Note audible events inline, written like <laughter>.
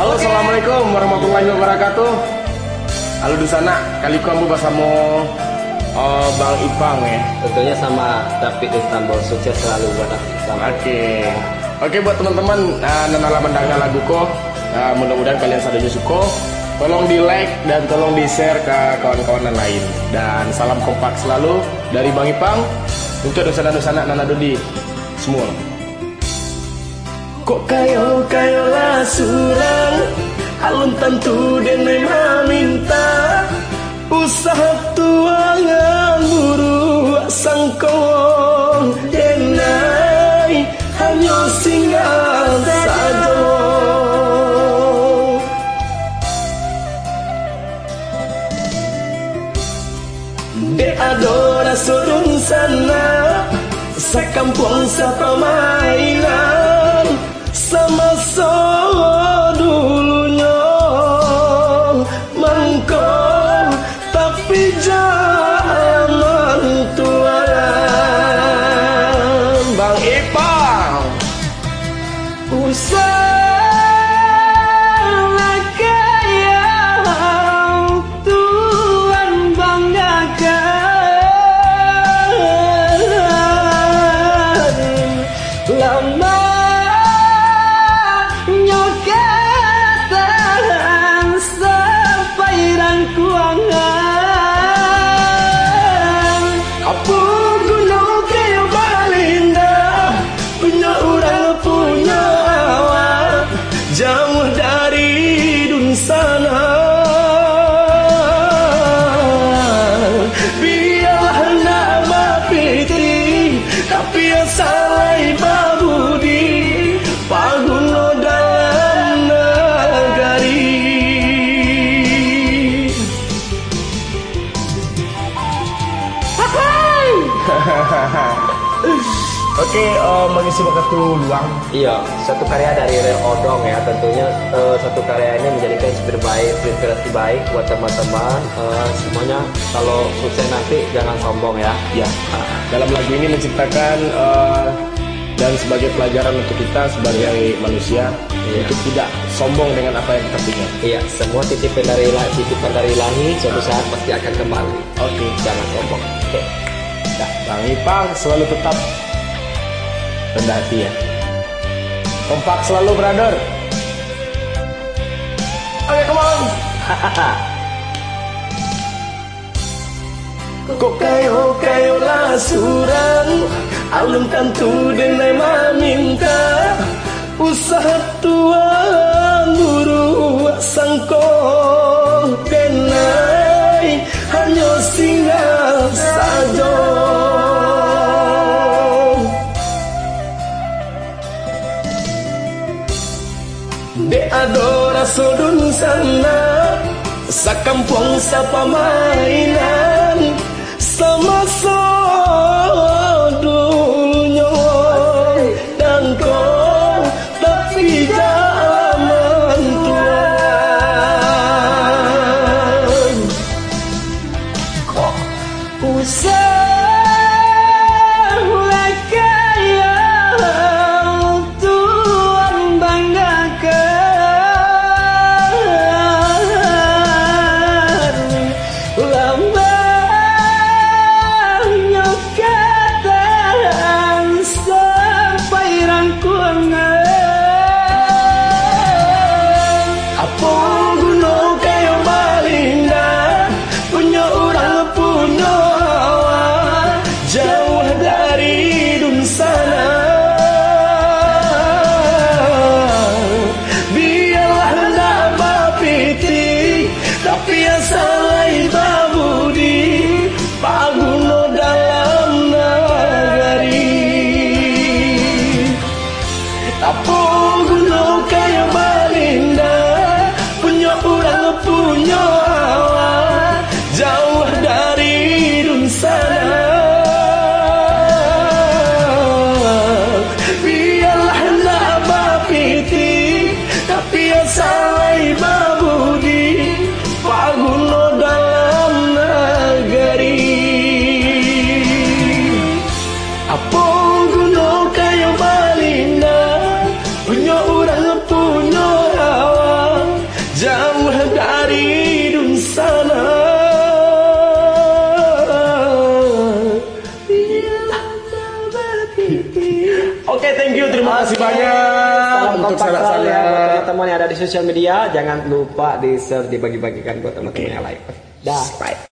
Halo, assalamualaikum warahmatullahi wabarakatuh. Halo di sana, kali kamu bersama uh, Bang Ipang ya. Tentunya sama David Istanbul sukses selalu buat David Istanbul. Oke, oke buat teman-teman uh, nanala mendengar laguku, uh, mudah-mudahan kalian sadanya suka. Tolong di like dan tolong di share ke kawan-kawan yang lain. Dan salam kompak selalu dari Bang Ipang untuk dosa-dosa Nana Dodi semua. Kok kayo kayo lah surang tentu dan meminta Usaha tuangan buru sangkong denai, hanya singgah saja De adora surun sana Sakampung sa pamainan Sama Oke, eh, mengisi waktu luang. Iya, satu karya dari Real Odong ya tentunya eh, satu karya ini menjadikan inspirasi baik, inspirasi baik buat teman-teman Eh, semuanya kalau sukses nanti jangan sombong ya. Ya, dalam lagu ini menciptakan eh, dan sebagai pelajaran untuk kita sebagai manusia Iya. untuk tidak sombong dengan apa yang kita punya. Iya, semua titipan dari ilahi, titipan dari ilahi suatu saat pasti akan kembali. Oke, Jangan sombong. Oke. Nah, Bang Ipang selalu tetap rendah hati ya. Kompak selalu, brother. Oke, come on. <laughs> Kok kayo lah surang Alun tentu denai minta Usaha tuang sodun sana Sakampung sa pamainan Oke, thank you. Terima kasih Oke. banyak Salam untuk ya buat sanak-sanak. teman-teman yang ada di sosial media. Jangan lupa di share, dibagi-bagikan buat teman-teman yang lain. Dah. Bye.